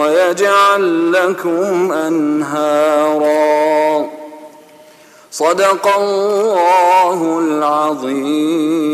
ويجعل لكم أنهارا. صدق الله العظيم.